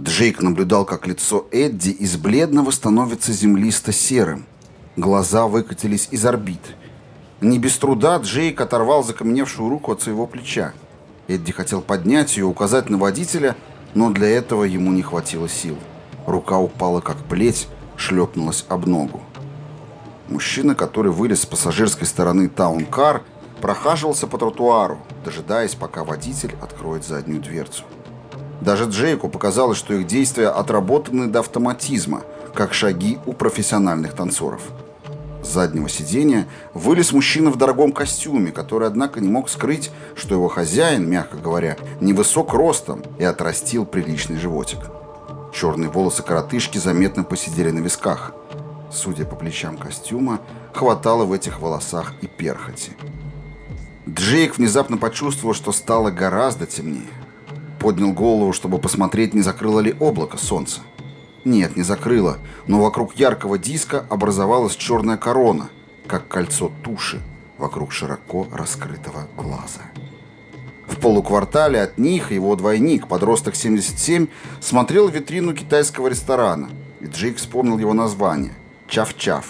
Джейк наблюдал, как лицо Эдди из бледного становится землисто-серым. Глаза выкатились из орбит. Не без труда Джейк оторвал закаменевшую руку от своего плеча. Эдди хотел поднять ее, указать на водителя, но для этого ему не хватило сил. Рука упала как плеть, шлепнулась об ногу. Мужчина, который вылез с пассажирской стороны таун-кар, прохаживался по тротуару, дожидаясь, пока водитель откроет заднюю дверцу. Даже Джейку показалось, что их действия отработаны до автоматизма, как шаги у профессиональных танцоров. С заднего сиденья вылез мужчина в дорогом костюме, который, однако, не мог скрыть, что его хозяин, мягко говоря, невысок ростом и отрастил приличный животик. Черные волосы коротышки заметно посидели на висках. Судя по плечам костюма, хватало в этих волосах и перхоти. Джейк внезапно почувствовал, что стало гораздо темнее. Поднял голову, чтобы посмотреть, не закрыло ли облако солнца. Нет, не закрыло, но вокруг яркого диска образовалась черная корона, как кольцо туши вокруг широко раскрытого глаза. В полуквартале от них его двойник, подросток 77, смотрел витрину китайского ресторана, и Джейк вспомнил его название – «Чав-Чав».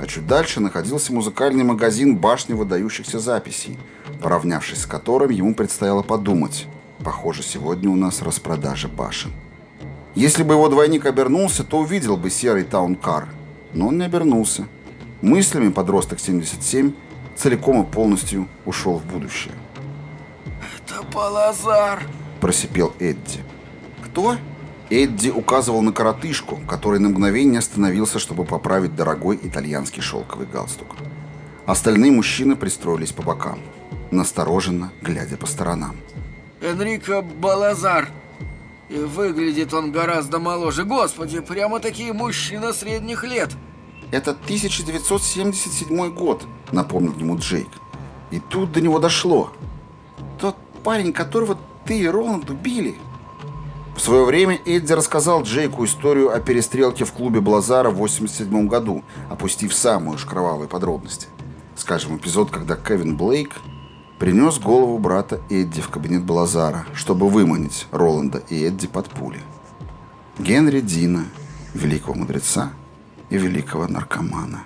А чуть дальше находился музыкальный магазин башни выдающихся записей, поравнявшись с которым ему предстояло подумать – Похоже, сегодня у нас распродажа башен. Если бы его двойник обернулся, то увидел бы серый таункар. Но он не обернулся. Мыслями подросток 77 целиком и полностью ушел в будущее. «Это Балазар!» – просипел Эдди. «Кто?» Эдди указывал на коротышку, который на мгновение остановился, чтобы поправить дорогой итальянский шелковый галстук. Остальные мужчины пристроились по бокам, настороженно глядя по сторонам. Энрико Балазар. И выглядит он гораздо моложе. Господи, прямо такие мужчина средних лет. Это 1977 год, напомнил ему Джейк. И тут до него дошло. Тот парень, которого ты и Роланд убили. В свое время Эдди рассказал Джейку историю о перестрелке в клубе Блазара в 87 году, опустив самые уж кровавые подробности. Скажем, эпизод, когда Кевин Блейк принес голову брата Эдди в кабинет Балазара, чтобы выманить Роланда и Эдди под пули. Генри Дина, великого мудреца и великого наркомана.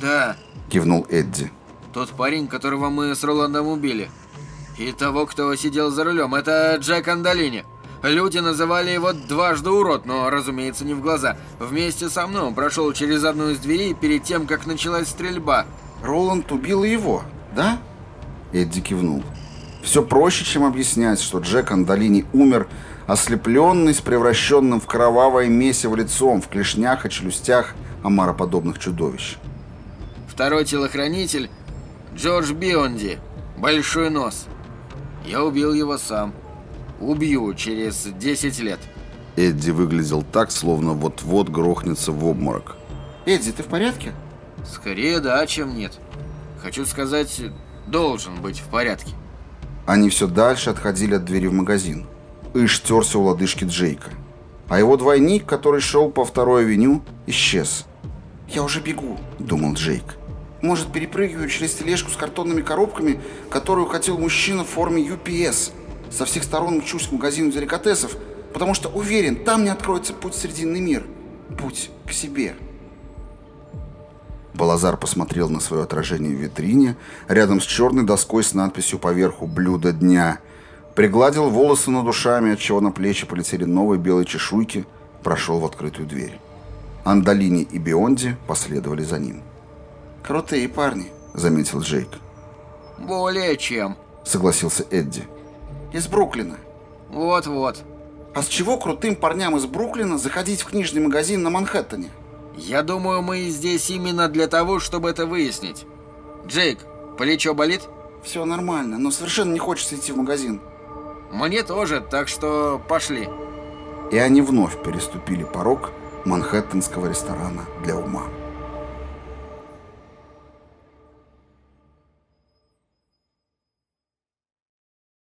«Да», — кивнул Эдди. «Тот парень, которого мы с Роландом убили. И того, кто сидел за рулем, это Джек Андалини. Люди называли его дважды урод, но, разумеется, не в глаза. Вместе со мной он прошел через одну из дверей перед тем, как началась стрельба. Роланд убил его, да?» Эдди кивнул. Все проще, чем объяснять, что Джек Андалини умер, ослепленный с превращенным в кровавое месиво лицом, в клешнях и челюстях омароподобных чудовищ. Второй телохранитель – Джордж Бионди, большой нос. Я убил его сам. Убью через 10 лет. Эдди выглядел так, словно вот-вот грохнется в обморок. «Эдди, ты в порядке?» «Скорее да, чем нет. Хочу сказать, должен быть в порядке. Они все дальше отходили от двери в магазин. Иш терся у лодыжки Джейка. А его двойник, который шел по второй авеню, исчез. «Я уже бегу», — думал Джейк. «Может, перепрыгиваю через тележку с картонными коробками, которую хотел мужчина в форме UPS. Со всех сторон мчусь к магазину деликатесов, потому что уверен, там не откроется путь в Срединный мир. Путь к себе». Балазар посмотрел на свое отражение в витрине, рядом с черной доской с надписью поверху «Блюдо дня», пригладил волосы над ушами, отчего на плечи полетели новые белые чешуйки, прошел в открытую дверь. Андалини и Бионди последовали за ним. «Крутые парни», — заметил Джейк. «Более чем», — согласился Эдди. «Из Бруклина». «Вот-вот». «А с чего крутым парням из Бруклина заходить в книжный магазин на Манхэттене?» Я думаю, мы здесь именно для того, чтобы это выяснить. Джейк, плечо болит? Все нормально, но совершенно не хочется идти в магазин. Мне тоже, так что пошли. И они вновь переступили порог манхэттенского ресторана для ума.